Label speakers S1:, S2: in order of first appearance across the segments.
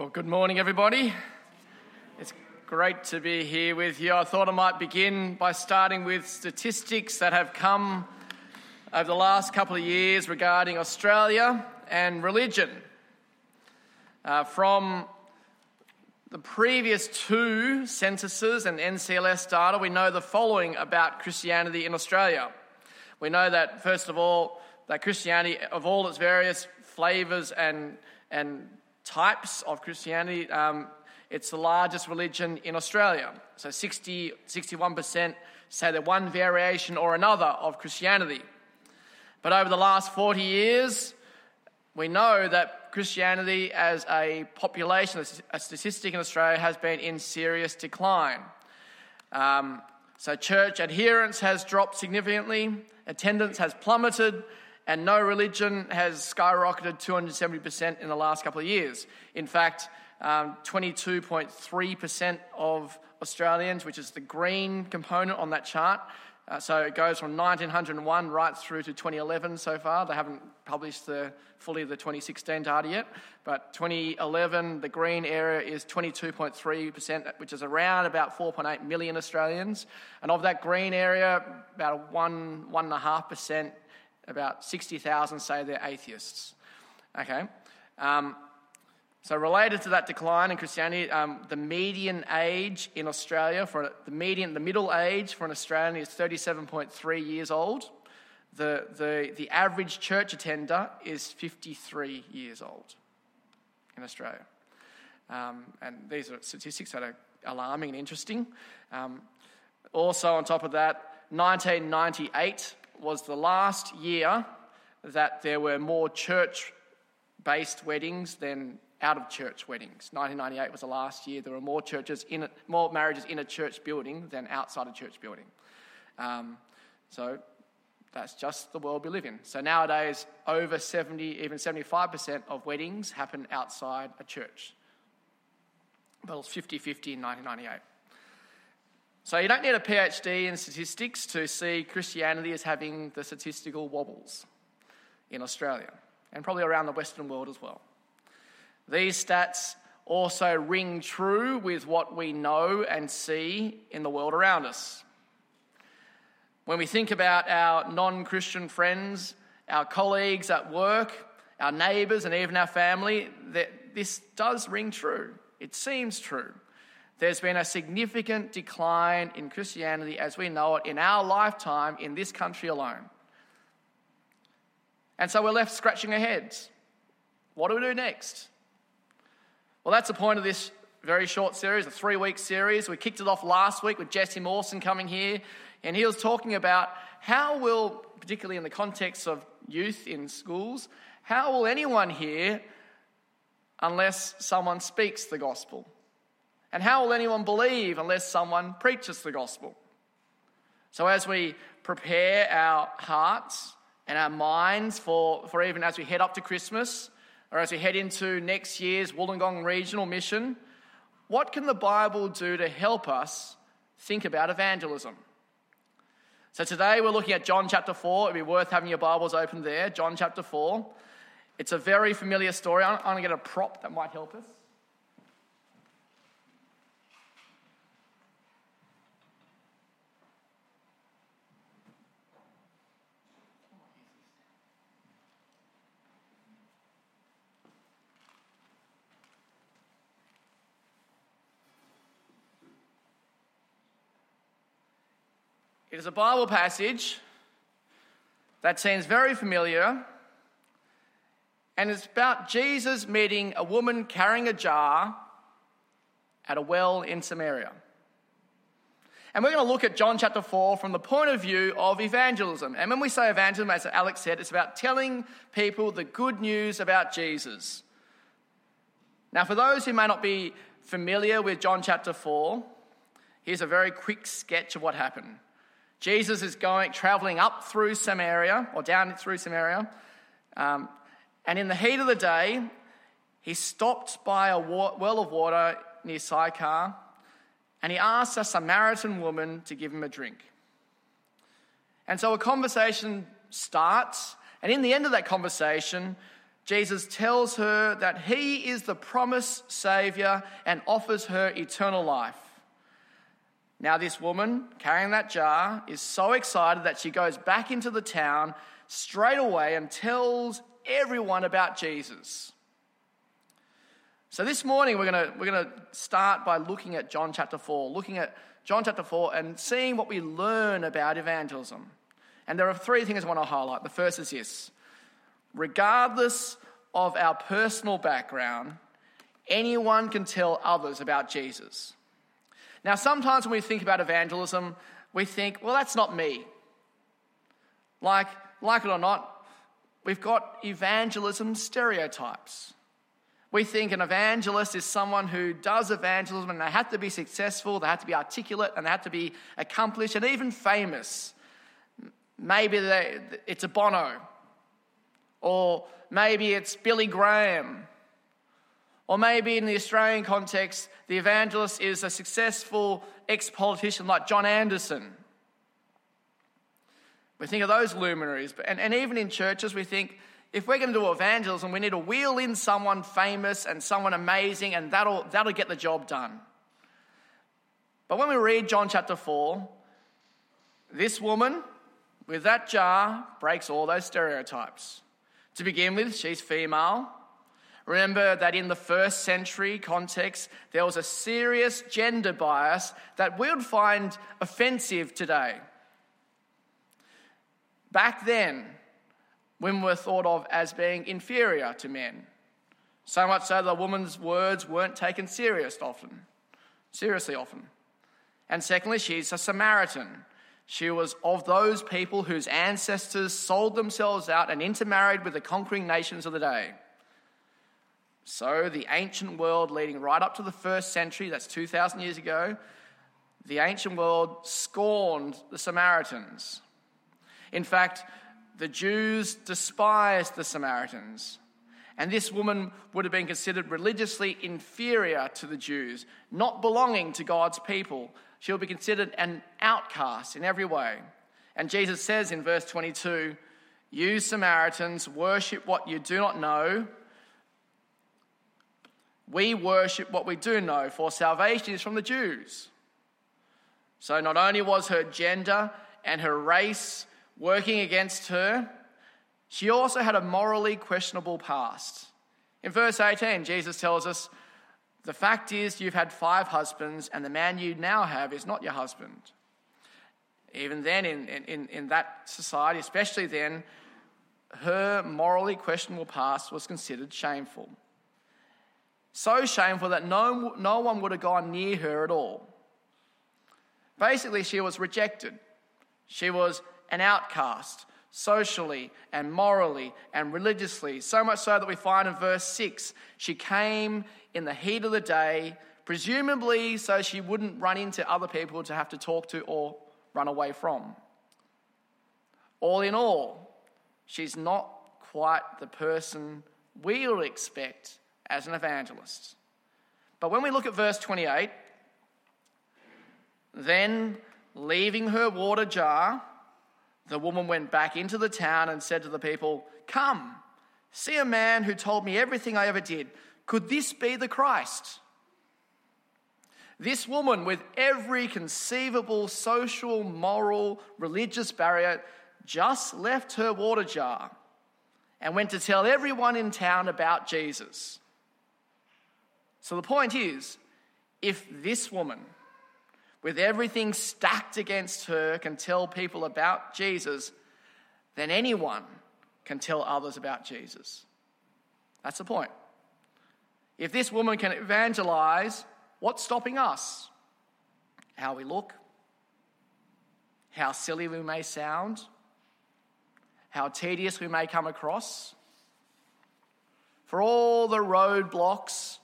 S1: Well, good morning, everybody. It's great to be here with you. I thought I might begin by starting with statistics that have come over the last couple of years regarding Australia and religion. Uh, from the previous two censuses and NCLS data, we know the following about Christianity in Australia. We know that, first of all, that Christianity, of all its various flavours and, and types of Christianity, um, it's the largest religion in Australia. So 60, 61% say they're one variation or another of Christianity. But over the last 40 years, we know that Christianity as a population, a statistic in Australia, has been in serious decline. Um, so church adherence has dropped significantly, attendance has plummeted, and no religion has skyrocketed 270% in the last couple of years. In fact, um, 22.3% of Australians, which is the green component on that chart, uh, so it goes from 1901 right through to 2011 so far. They haven't published the, fully the 2016 data yet, but 2011, the green area is 22.3%, which is around about 4.8 million Australians. And of that green area, about one, 1.5% about 60,000 say they're atheists. Okay? Um, so, related to that decline in Christianity, um, the median age in Australia for the median, the middle age for an Australian is 37.3 years old. The, the, the average church attender is 53 years old in Australia. Um, and these are statistics that are alarming and interesting. Um, also, on top of that, 1998 was the last year that there were more church based weddings than out of church weddings. 1998 was the last year there were more churches in a, more marriages in a church building than outside a church building. Um, so that's just the world we live in. So nowadays, over 70, even 75% of weddings happen outside a church. But it was 50 50 in 1998. So you don't need a PhD in statistics to see Christianity as having the statistical wobbles in Australia and probably around the Western world as well. These stats also ring true with what we know and see in the world around us. When we think about our non Christian friends, our colleagues at work, our neighbours, and even our family, this does ring true. It seems true there's been a significant decline in Christianity as we know it in our lifetime in this country alone. And so we're left scratching our heads. What do we do next? Well, that's the point of this very short series, a three week series. We kicked it off last week with Jesse Mawson coming here, and he was talking about how will, particularly in the context of youth in schools, how will anyone hear unless someone speaks the gospel? And how will anyone believe unless someone preaches the gospel? So, as we prepare our hearts and our minds for, for even as we head up to Christmas or as we head into next year's Wollongong Regional Mission, what can the Bible do to help us think about evangelism? So, today we're looking at John chapter 4. It'd be worth having your Bibles open there. John chapter 4. It's a very familiar story. I'm going to get a prop that might help us. It is a Bible passage that seems very familiar, and it's about Jesus meeting a woman carrying a jar at a well in Samaria. And we're going to look at John chapter 4 from the point of view of evangelism. And when we say evangelism, as Alex said, it's about telling people the good news about Jesus. Now, for those who may not be familiar with John chapter 4, here's a very quick sketch of what happened. Jesus is going, traveling up through Samaria, or down through Samaria. Um, and in the heat of the day, he stopped by a well of water near Sychar, and he asked a Samaritan woman to give him a drink. And so a conversation starts, and in the end of that conversation, Jesus tells her that he is the promised Savior and offers her eternal life. Now, this woman carrying that jar is so excited that she goes back into the town straight away and tells everyone about Jesus. So, this morning we're going to we're going to start by looking at John chapter 4, looking at John chapter 4 and seeing what we learn about evangelism. And there are three things I want to highlight. The first is this regardless of our personal background, anyone can tell others about Jesus. Now, sometimes when we think about evangelism, we think, well, that's not me. Like, like it or not, we've got evangelism stereotypes. We think an evangelist is someone who does evangelism and they have to be successful, they have to be articulate, and they have to be accomplished and even famous. Maybe they, it's a Bono, or maybe it's Billy Graham, or maybe in the Australian context, the evangelist is a successful ex politician like John Anderson. We think of those luminaries, and, and even in churches, we think if we're going to do evangelism, we need to wheel in someone famous and someone amazing, and that'll, that'll get the job done. But when we read John chapter 4, this woman with that jar breaks all those stereotypes. To begin with, she's female. Remember that in the first century context, there was a serious gender bias that we would find offensive today. Back then, women were thought of as being inferior to men. So much so that a woman's words weren't taken serious often, seriously often. And secondly, she's a Samaritan. She was of those people whose ancestors sold themselves out and intermarried with the conquering nations of the day. So, the ancient world leading right up to the first century, that's 2,000 years ago, the ancient world scorned the Samaritans. In fact, the Jews despised the Samaritans. And this woman would have been considered religiously inferior to the Jews, not belonging to God's people. She'll be considered an outcast in every way. And Jesus says in verse 22 You Samaritans worship what you do not know. We worship what we do know, for salvation is from the Jews. So not only was her gender and her race working against her, she also had a morally questionable past. In verse 18, Jesus tells us, The fact is, you've had five husbands, and the man you now have is not your husband. Even then, in, in, in that society, especially then, her morally questionable past was considered shameful. So shameful that no, no one would have gone near her at all. Basically, she was rejected. She was an outcast, socially and morally and religiously. So much so that we find in verse 6 she came in the heat of the day, presumably so she wouldn't run into other people to have to talk to or run away from. All in all, she's not quite the person we would expect as an evangelist. But when we look at verse 28, then leaving her water jar, the woman went back into the town and said to the people, Come, see a man who told me everything I ever did. Could this be the Christ? This woman, with every conceivable social, moral, religious barrier, just left her water jar and went to tell everyone in town about Jesus. So the point is if this woman, with everything stacked against her, can tell people about Jesus, then anyone can tell others about Jesus. That's the point. If this woman can evangelize, what's stopping us? How we look, how silly we may sound, how tedious we may come across. For all the roadblocks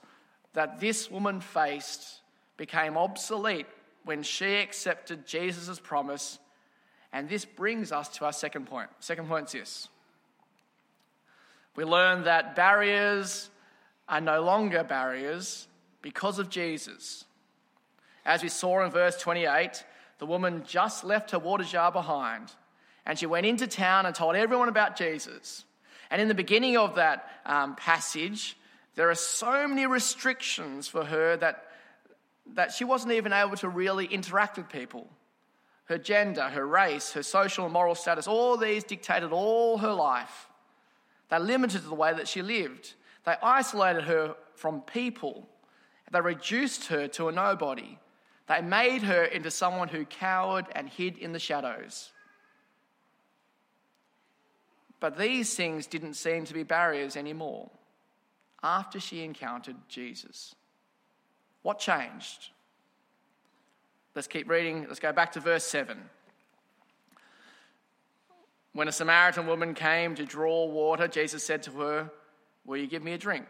S1: that this woman faced became obsolete when she accepted Jesus' promise. And this brings us to our second point. Second point is this we learn that barriers are no longer barriers because of Jesus. As we saw in verse 28, the woman just left her water jar behind and she went into town and told everyone about Jesus. And in the beginning of that um, passage, there are so many restrictions for her that, that she wasn't even able to really interact with people. Her gender, her race, her social and moral status, all these dictated all her life. They limited the way that she lived. They isolated her from people. They reduced her to a nobody. They made her into someone who cowered and hid in the shadows. But these things didn't seem to be barriers anymore after she encountered Jesus. What changed? Let's keep reading. Let's go back to verse 7. When a Samaritan woman came to draw water, Jesus said to her, Will you give me a drink?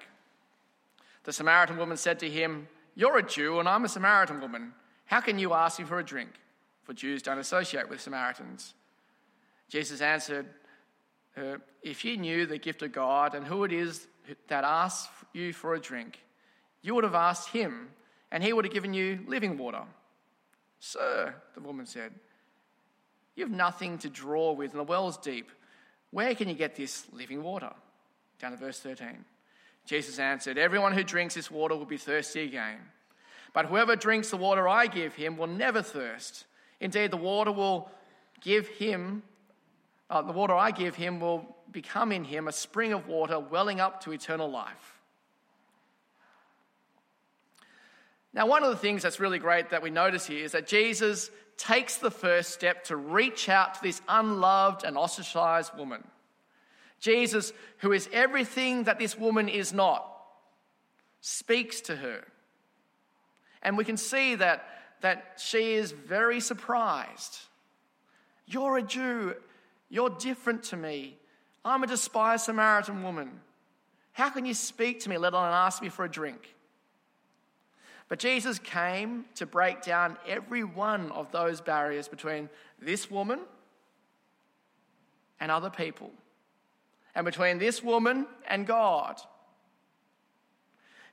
S1: The Samaritan woman said to him, You're a Jew and I'm a Samaritan woman. How can you ask me for a drink? For Jews don't associate with Samaritans. Jesus answered her, If you knew the gift of God and who it is that asks you for a drink, you would have asked him, and he would have given you living water. Sir, the woman said, You have nothing to draw with, and the well is deep. Where can you get this living water? Down to verse 13. Jesus answered, Everyone who drinks this water will be thirsty again. But whoever drinks the water I give him will never thirst. Indeed, the water will give him, uh, the water I give him will become in him a spring of water welling up to eternal life. Now, one of the things that's really great that we notice here is that Jesus takes the first step to reach out to this unloved and ostracized woman. Jesus, who is everything that this woman is not, speaks to her. And we can see that, that she is very surprised. You're a Jew. You're different to me. I'm a despised Samaritan woman. How can you speak to me, let alone ask me for a drink? But Jesus came to break down every one of those barriers between this woman and other people and between this woman and God.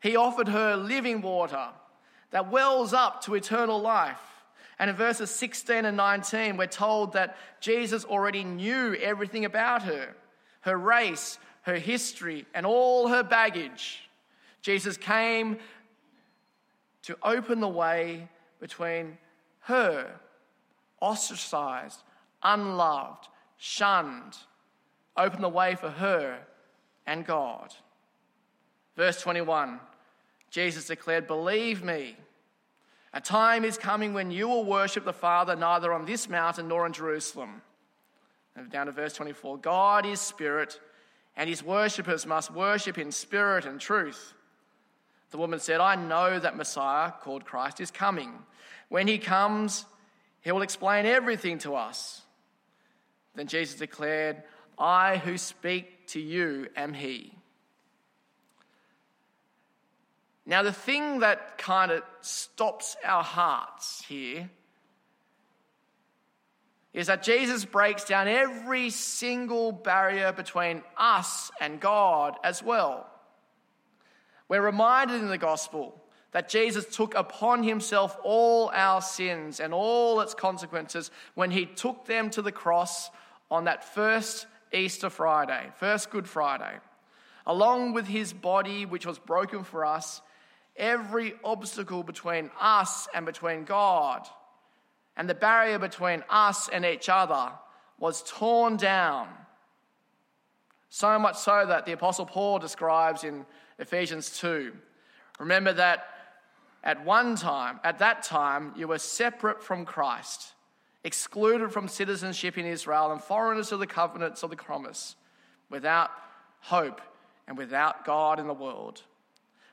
S1: He offered her living water that wells up to eternal life. And in verses 16 and 19, we're told that Jesus already knew everything about her her race, her history, and all her baggage. Jesus came to open the way between her, ostracized, unloved, shunned, open the way for her and God. Verse 21 Jesus declared, Believe me, a time is coming when you will worship the Father neither on this mountain nor in Jerusalem. Down to verse 24 God is spirit, and his worshippers must worship in spirit and truth. The woman said, I know that Messiah, called Christ, is coming. When he comes, he will explain everything to us. Then Jesus declared, I who speak to you am he. Now, the thing that kind of stops our hearts here is that Jesus breaks down every single barrier between us and God as well. We're reminded in the gospel that Jesus took upon himself all our sins and all its consequences when he took them to the cross on that first Easter Friday, first Good Friday. Along with his body, which was broken for us, every obstacle between us and between God and the barrier between us and each other was torn down. So much so that the Apostle Paul describes in Ephesians 2. Remember that at one time, at that time, you were separate from Christ excluded from citizenship in Israel and foreigners to the covenants of the promise, without hope and without God in the world.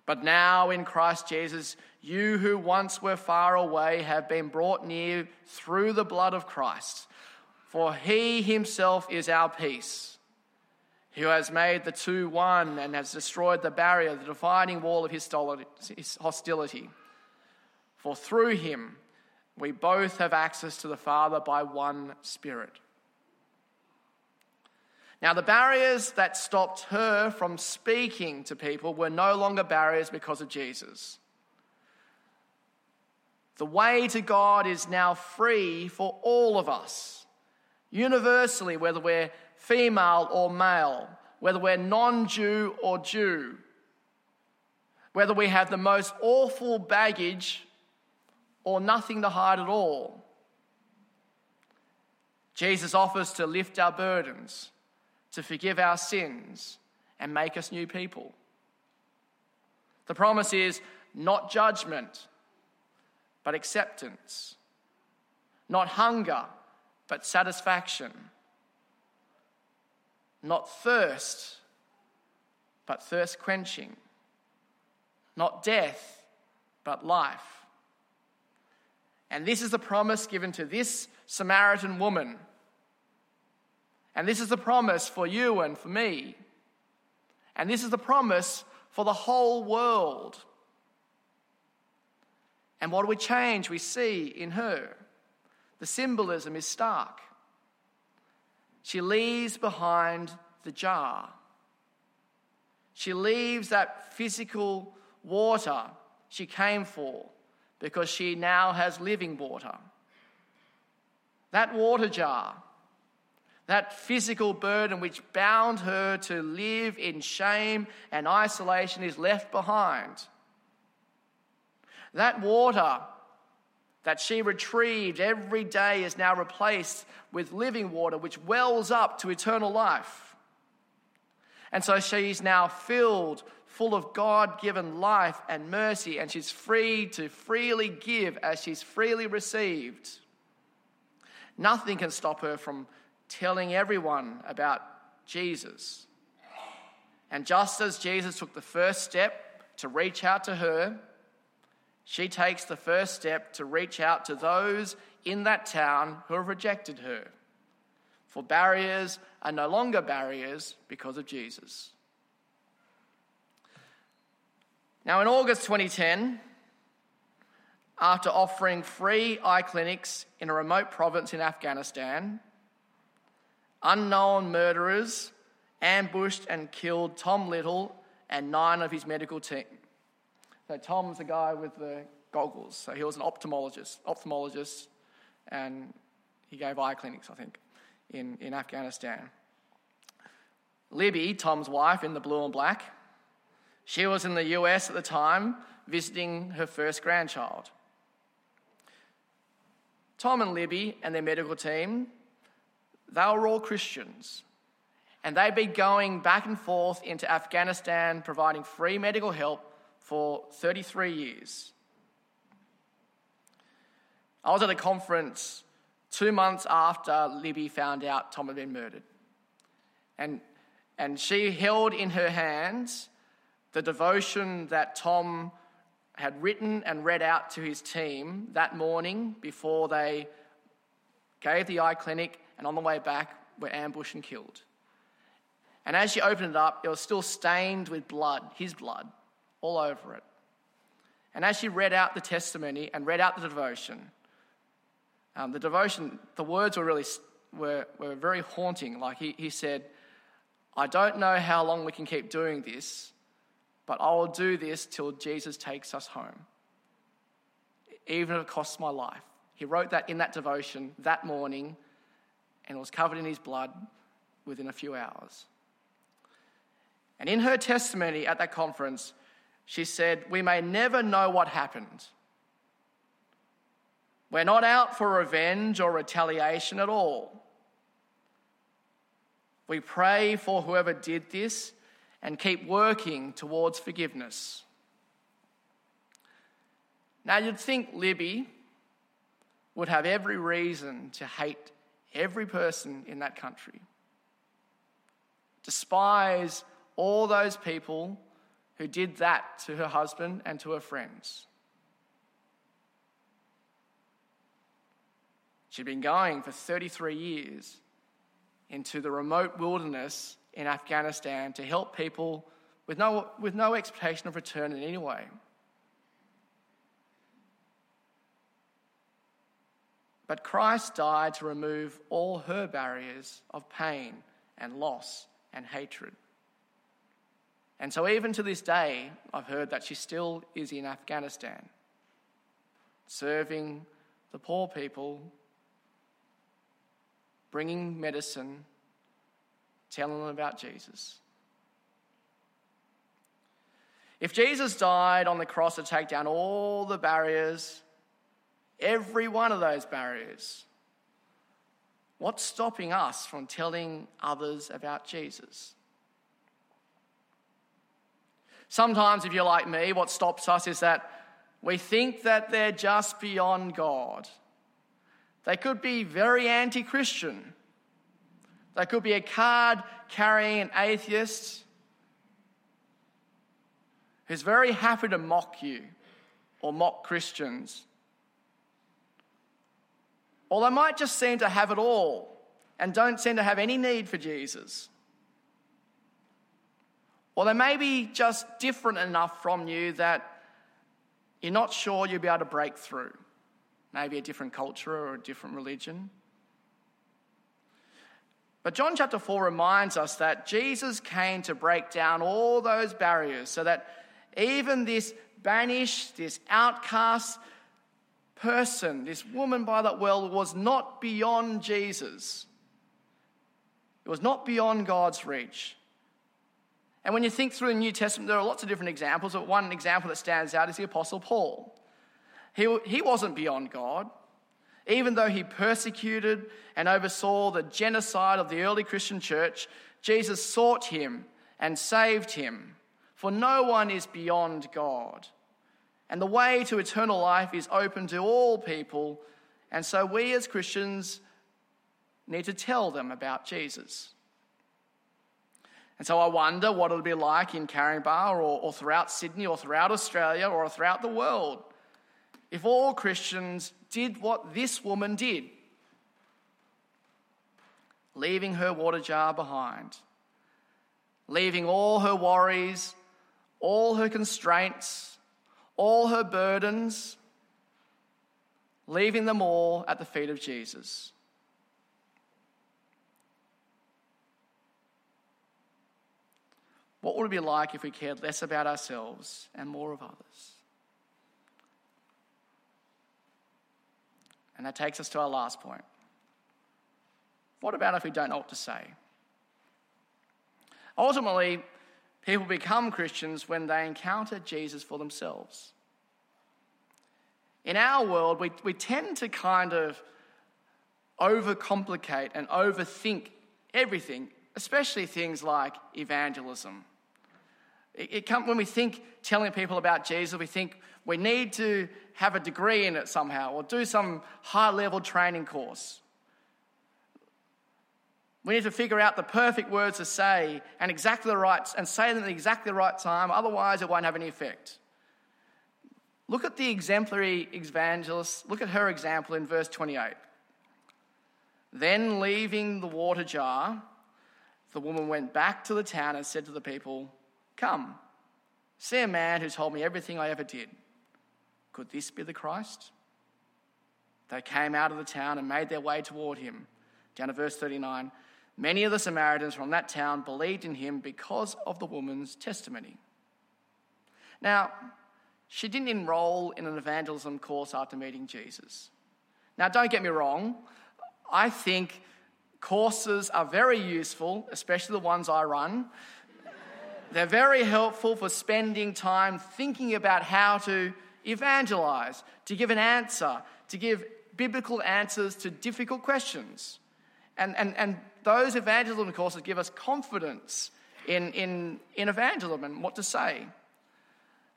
S1: But now in Christ Jesus, you who once were far away have been brought near through the blood of Christ. For he himself is our peace, who has made the two one and has destroyed the barrier, the dividing wall of his hostility. For through him, we both have access to the Father by one Spirit. Now, the barriers that stopped her from speaking to people were no longer barriers because of Jesus. The way to God is now free for all of us, universally, whether we're female or male, whether we're non Jew or Jew, whether we have the most awful baggage or nothing to hide at all. Jesus offers to lift our burdens, to forgive our sins, and make us new people. The promise is not judgment, but acceptance, not hunger, but satisfaction, not thirst, but thirst quenching, not death, but life. And this is the promise given to this Samaritan woman. And this is the promise for you and for me. And this is the promise for the whole world. And what do we change? We see in her. The symbolism is stark. She leaves behind the jar. She leaves that physical water she came for because she now has living water. That water jar, that physical burden which bound her to live in shame and isolation, is left behind. That water that she retrieved every day is now replaced with living water, which wells up to eternal life. And so she's now filled, full of God given life and mercy, and she's free to freely give as she's freely received. Nothing can stop her from telling everyone about Jesus. And just as Jesus took the first step to reach out to her, she takes the first step to reach out to those in that town who have rejected her. For barriers are no longer barriers because of Jesus. Now, in August 2010, after offering free eye clinics in a remote province in Afghanistan, unknown murderers ambushed and killed Tom Little and nine of his medical team. So Tom's the guy with the goggles. So he was an ophthalmologist, ophthalmologist, and he gave eye clinics, I think, in, in Afghanistan. Libby, Tom's wife, in the blue and black, she was in the US at the time visiting her first grandchild. Tom and Libby and their medical team, they were all Christians. And they'd be going back and forth into Afghanistan providing free medical help for 33 years. I was at a conference two months after Libby found out Tom had been murdered. And, and she held in her hands the devotion that Tom had written and read out to his team that morning before they gave the eye clinic and on the way back we were ambushed and killed. And as she opened it up, it was still stained with blood, his blood all over it. And as she read out the testimony and read out the devotion, um, the devotion, the words were really were, were very haunting. Like he, he said, I don't know how long we can keep doing this, but I will do this till Jesus takes us home, even if it costs my life. He wrote that in that devotion that morning, and was covered in his blood within a few hours. And in her testimony at that conference, she said, We may never know what happened. We're not out for revenge or retaliation at all. We pray for whoever did this and keep working towards forgiveness. Now, you'd think Libby would have every reason to hate every person in that country, despise all those people who did that to her husband and to her friends. She'd been going for 33 years into the remote wilderness in Afghanistan to help people with no, with no expectation of return in any way. But Christ died to remove all her barriers of pain and loss and hatred. And so, even to this day, I've heard that she still is in Afghanistan, serving the poor people, bringing medicine, telling them about Jesus. If Jesus died on the cross to take down all the barriers every one of those barriers, what's stopping us from telling others about Jesus? Sometimes, if you're like me, what stops us is that we think that they're just beyond God. They could be very anti Christian. They could be a card carrying an atheist who's very happy to mock you or mock Christians. Or they might just seem to have it all and don't seem to have any need for Jesus. Or they may be just different enough from you that you're not sure you'll be able to break through. Maybe a different culture or a different religion. But John chapter 4 reminds us that Jesus came to break down all those barriers so that even this banished, this outcast person, this woman by that well, was not beyond Jesus. It was not beyond God's reach. And when you think through the New Testament, there are lots of different examples, but one example that stands out is the Apostle Paul. He, he wasn't beyond God. Even though he persecuted and oversaw the genocide of the early Christian church, Jesus sought him and saved him. For no one is beyond God. And the way to eternal life is open to all people. And so we as Christians need to tell them about Jesus. And so I wonder what it'll be like in Caringbah or, or throughout Sydney or throughout Australia or throughout the world if all Christians did what this woman did, leaving her water jar behind, leaving all her worries all her constraints, all her burdens, leaving them all at the feet of Jesus. What would it be like if we cared less about ourselves and more of others? And that takes us to our last point. What about if we don't know what to say? Ultimately, People become Christians when they encounter Jesus for themselves. In our world, we, we tend to kind of overcomplicate and overthink everything, especially things like evangelism. It, it come, when we think telling people about Jesus, we think we need to have a degree in it somehow or do some high level training course. We need to figure out the perfect words to say and exactly the right and say them at exactly the right time, otherwise it won't have any effect. Look at the exemplary evangelist, look at her example in verse 28. Then leaving the water jar, the woman went back to the town and said to the people, Come, see a man who told me everything I ever did. Could this be the Christ? They came out of the town and made their way toward him. Down to verse 39. Many of the Samaritans from that town believed in him because of the woman's testimony. Now, she didn't enroll in an evangelism course after meeting Jesus. Now, don't get me wrong, I think courses are very useful, especially the ones I run. They're very helpful for spending time thinking about how to evangelize, to give an answer, to give biblical answers to difficult questions. And, and, and those evangelism courses give us confidence in, in, in evangelism and what to say.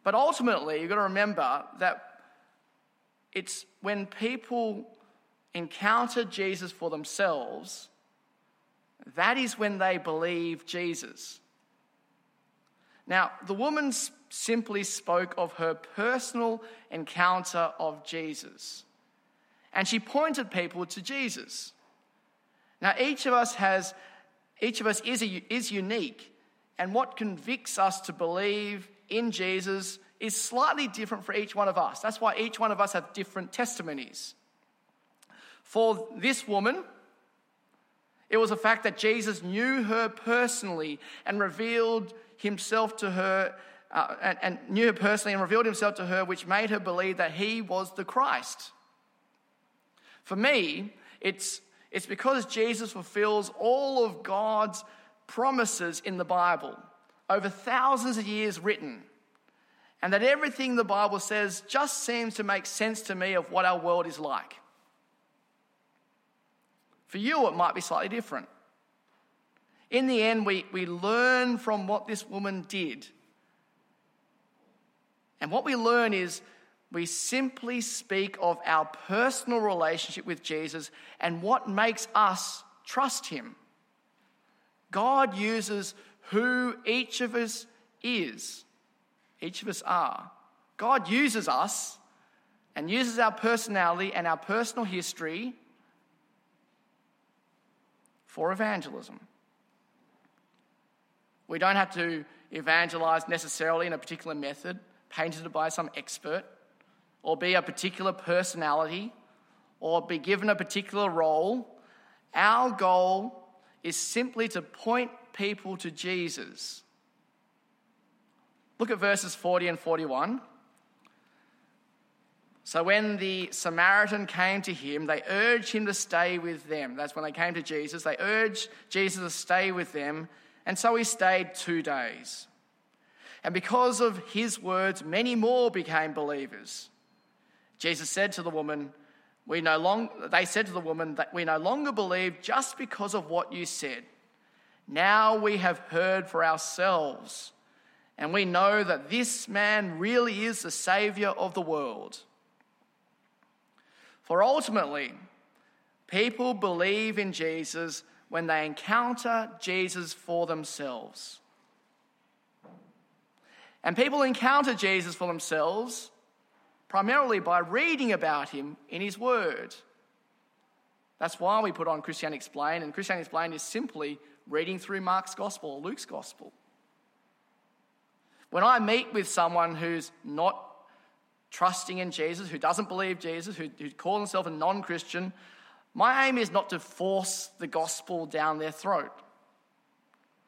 S1: But ultimately, you've got to remember that it's when people encounter Jesus for themselves, that is when they believe Jesus. Now, the woman simply spoke of her personal encounter of Jesus. And she pointed people to Jesus. Now, each of us has, each of us is, a, is unique, and what convicts us to believe in Jesus is slightly different for each one of us. That's why each one of us have different testimonies. For this woman, it was the fact that Jesus knew her personally and revealed himself to her, uh, and, and knew her personally and revealed himself to her, which made her believe that he was the Christ. For me, it's it's because Jesus fulfills all of God's promises in the Bible over thousands of years written. and that everything the Bible says just seems to make sense to me of what our world is like. For you, it might be slightly different. In the end, we, we learn from what this woman did. And what we learn is we simply speak of our personal relationship with Jesus and what makes us trust him. God uses who each of us is, each of us are. God uses us and uses our personality and our personal history for evangelism. We don't have to evangelize necessarily in a particular method painted by some expert or be a particular personality or be given a particular role. Our goal is simply to point people to Jesus. Look at verses 40 and 41. So when the Samaritan came to him, they urged him to stay with them. That's when they came to Jesus. They urged Jesus to stay with them, and so he stayed two days. And because of his words, many more became believers. Jesus said to the woman, we no long, they said to the woman that we no longer believe just because of what you said. Now we have heard for ourselves, and we know that this man really is the Savior of the world. For ultimately, people believe in Jesus when they encounter Jesus for themselves. And people encounter Jesus for themselves primarily by reading about him in his word. That's why we put on Christianity Explained, and Christianity Explained is simply reading through Mark's gospel or Luke's gospel. When I meet with someone who's not trusting in Jesus, who doesn't believe Jesus, who, who calls himself a non Christian, my aim is not to force the gospel down their throat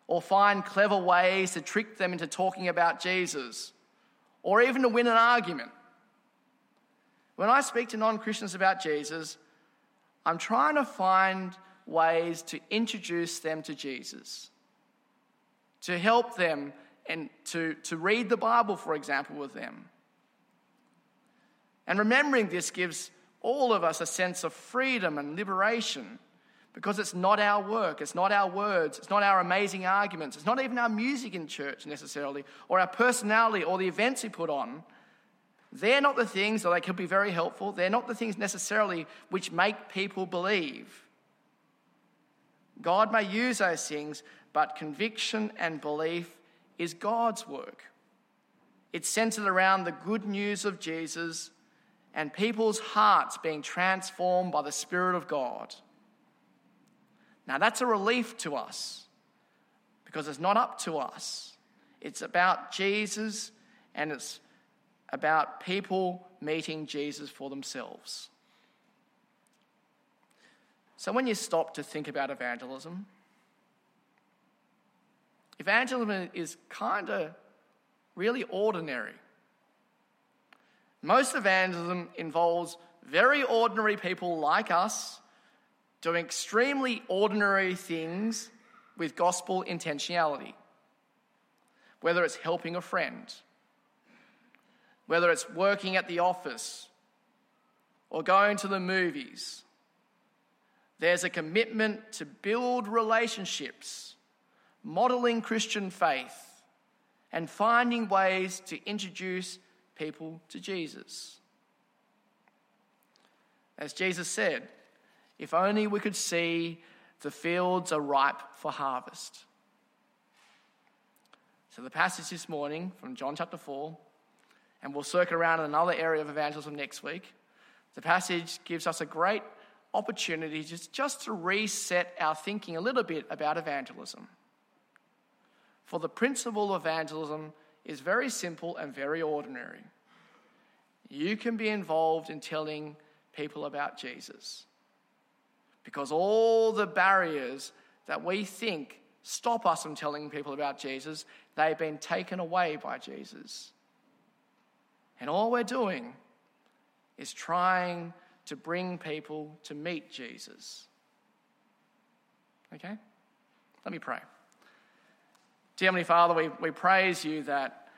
S1: or find clever ways to trick them into talking about Jesus or even to win an argument. When I speak to non Christians about Jesus, I'm trying to find ways to introduce them to Jesus, to help them and to, to read the Bible, for example, with them. And remembering this gives all of us a sense of freedom and liberation because it's not our work, it's not our words, it's not our amazing arguments, it's not even our music in church necessarily, or our personality or the events we put on. They're not the things, though they could be very helpful, they're not the things necessarily which make people believe. God may use those things, but conviction and belief is God's work. It's centered around the good news of Jesus and people's hearts being transformed by the Spirit of God. Now, that's a relief to us because it's not up to us. It's about Jesus and it's about people meeting Jesus for themselves. So, when you stop to think about evangelism, evangelism is kind of really ordinary. Most evangelism involves very ordinary people like us doing extremely ordinary things with gospel intentionality. Whether it's helping a friend, whether it's working at the office, or going to the movies, there's a commitment to build relationships, modeling Christian faith, and finding ways to introduce people to Jesus. As Jesus said, if only we could see the fields are ripe for harvest. So, the passage this morning from John chapter 4, and we'll circle around in another area of evangelism next week. The passage gives us a great opportunity just, just to reset our thinking a little bit about evangelism. For the principle of evangelism is very simple and very ordinary. You can be involved in telling people about Jesus. Because all the barriers that we think stop us from telling people about Jesus, they've been taken away by Jesus. And all we're doing is trying to bring people to meet Jesus. Okay? Let me pray. Dear Heavenly Father, we, we praise you that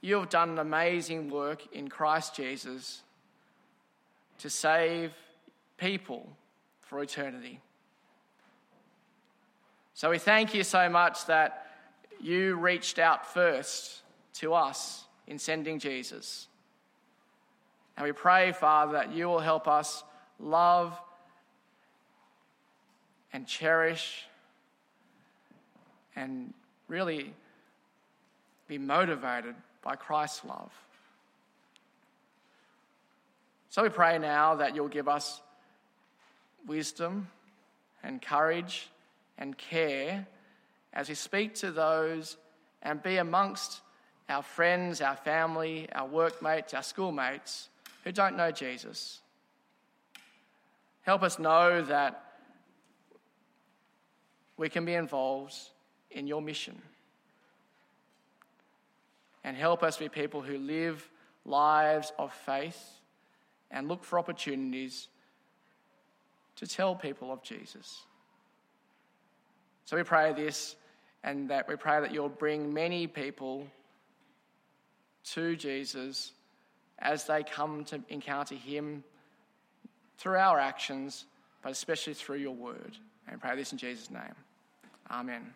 S1: you have done an amazing work in Christ Jesus to save people for eternity. So we thank you so much that you reached out first to us in sending Jesus. And we pray, Father, that you will help us love and cherish and really be motivated by Christ's love. So we pray now that you'll give us wisdom and courage and care as we speak to those and be amongst our friends, our family, our workmates, our schoolmates who don't know Jesus. Help us know that we can be involved in your mission. And help us be people who live lives of faith and look for opportunities to tell people of Jesus. So we pray this and that we pray that you'll bring many people to Jesus as they come to encounter him through our actions, but especially through your word. And pray this in Jesus' name. Amen.